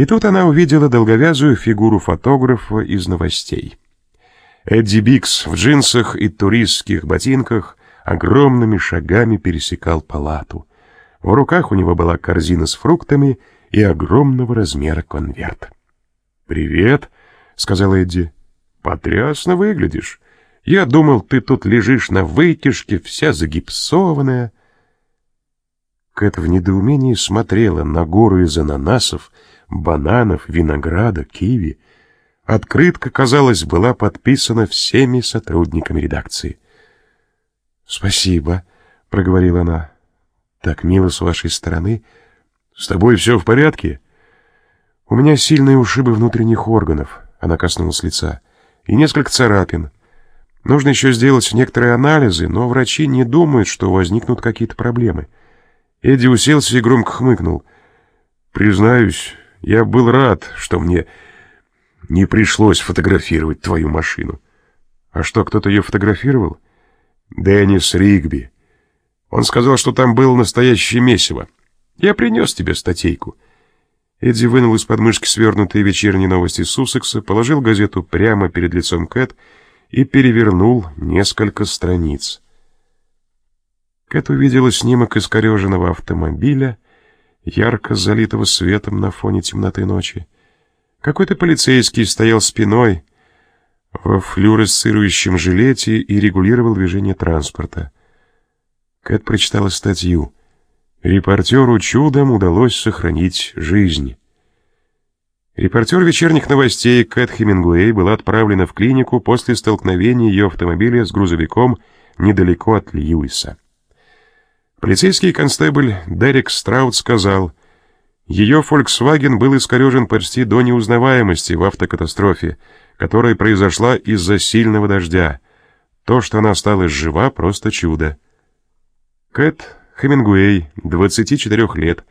И тут она увидела долговязую фигуру фотографа из новостей. Эдди Бикс в джинсах и туристских ботинках огромными шагами пересекал палату. В руках у него была корзина с фруктами и огромного размера конверт. «Привет», — сказал Эдди. «Потрясно выглядишь. Я думал, ты тут лежишь на вытяжке, вся загипсованная». Кэт в недоумении смотрела на гору из ананасов, бананов, винограда, киви. Открытка, казалось, была подписана всеми сотрудниками редакции. «Спасибо», — проговорила она. «Так мило с вашей стороны. С тобой все в порядке?» «У меня сильные ушибы внутренних органов», — она коснулась лица, — «и несколько царапин. Нужно еще сделать некоторые анализы, но врачи не думают, что возникнут какие-то проблемы». Эдди уселся и громко хмыкнул. «Признаюсь, я был рад, что мне не пришлось фотографировать твою машину». «А что, кто-то ее фотографировал?» «Деннис Ригби. Он сказал, что там было настоящее месиво. Я принес тебе статейку». Эдди вынул из подмышки свернутые вечерние новости Суссекса, положил газету прямо перед лицом Кэт и перевернул несколько страниц. Кэт увидела снимок искореженного автомобиля, ярко залитого светом на фоне темноты ночи. Какой-то полицейский стоял спиной во флюоресцирующем жилете и регулировал движение транспорта. Кэт прочитала статью — Репортеру чудом удалось сохранить жизнь. Репортер вечерних новостей Кэт Хемингуэй была отправлена в клинику после столкновения ее автомобиля с грузовиком недалеко от Льюиса. Полицейский констебль Дерек Страут сказал, ее Volkswagen был искорежен почти до неузнаваемости в автокатастрофе, которая произошла из-за сильного дождя. То, что она осталась жива, просто чудо. Кэт Хемингуэй, 24 лет,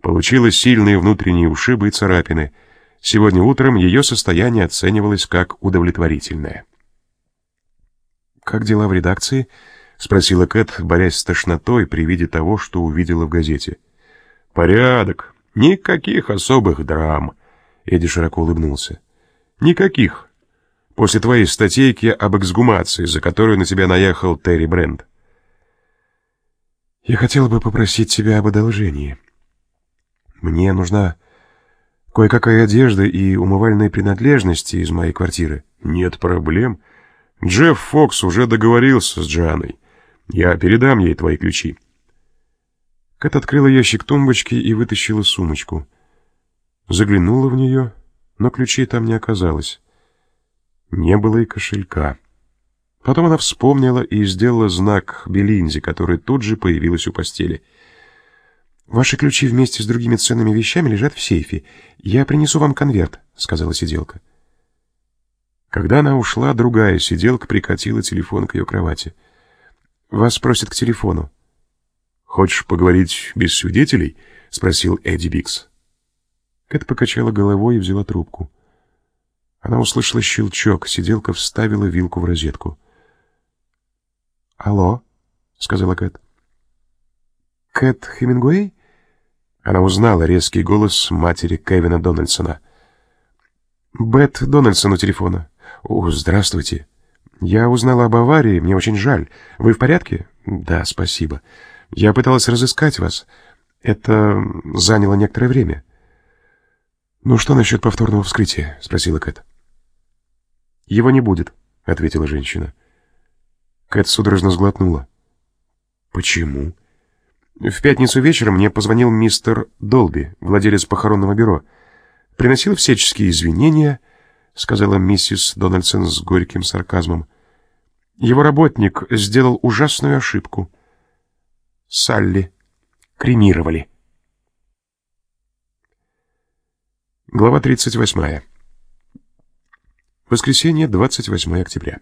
получила сильные внутренние ушибы и царапины. Сегодня утром ее состояние оценивалось как удовлетворительное. «Как дела в редакции?» — спросила Кэт, борясь с тошнотой при виде того, что увидела в газете. «Порядок. Никаких особых драм». Эдди широко улыбнулся. «Никаких. После твоей статейки об эксгумации, за которую на тебя наехал Терри Брент». Я хотела бы попросить тебя об одолжении. Мне нужна кое-какая одежда и умывальные принадлежности из моей квартиры. Нет проблем. Джефф Фокс уже договорился с Джаной. Я передам ей твои ключи. Кэт открыла ящик тумбочки и вытащила сумочку. Заглянула в нее, но ключей там не оказалось. Не было и кошелька. Потом она вспомнила и сделала знак Белинзе, который тут же появилась у постели. «Ваши ключи вместе с другими ценными вещами лежат в сейфе. Я принесу вам конверт», — сказала сиделка. Когда она ушла, другая сиделка прикатила телефон к ее кровати. «Вас просят к телефону». «Хочешь поговорить без свидетелей?» — спросил Эдди Бикс. Кэт покачала головой и взяла трубку. Она услышала щелчок, сиделка вставила вилку в розетку. «Алло», — сказала Кэт. «Кэт Хемингуэй?» Она узнала резкий голос матери Кевина Дональдсона. «Бет Дональдсон у телефона. О, здравствуйте. Я узнала об аварии, мне очень жаль. Вы в порядке?» «Да, спасибо. Я пыталась разыскать вас. Это заняло некоторое время». «Ну что насчет повторного вскрытия?» — спросила Кэт. «Его не будет», — ответила женщина. Кэт судорожно сглотнула. «Почему?» «В пятницу вечером мне позвонил мистер Долби, владелец похоронного бюро. Приносил всяческие извинения», — сказала миссис Дональдсон с горьким сарказмом. «Его работник сделал ужасную ошибку. Салли кремировали». Глава 38. Воскресенье, 28 октября.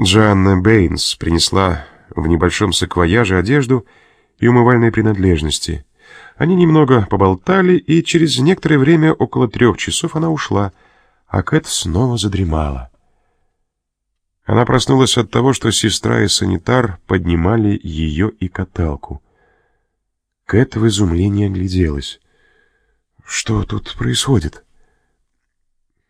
Джанна Бэйнс принесла в небольшом саквояже одежду и умывальные принадлежности. Они немного поболтали, и через некоторое время, около трех часов, она ушла, а Кэт снова задремала. Она проснулась от того, что сестра и санитар поднимали ее и каталку. Кэт в изумлении огляделась. Что тут происходит?